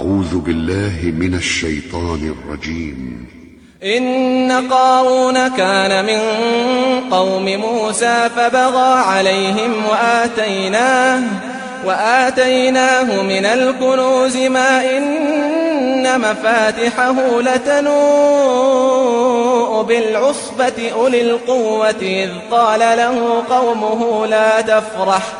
أعوذ بالله من الشيطان الرجيم. إن قارون كان من قوم موسى فبغى عليهم وآتيناه وآتيناه من الكنوز ما إن مفاتحه لتنوء بالعصبة أولي القوة إذ قال له قومه لا تفرح.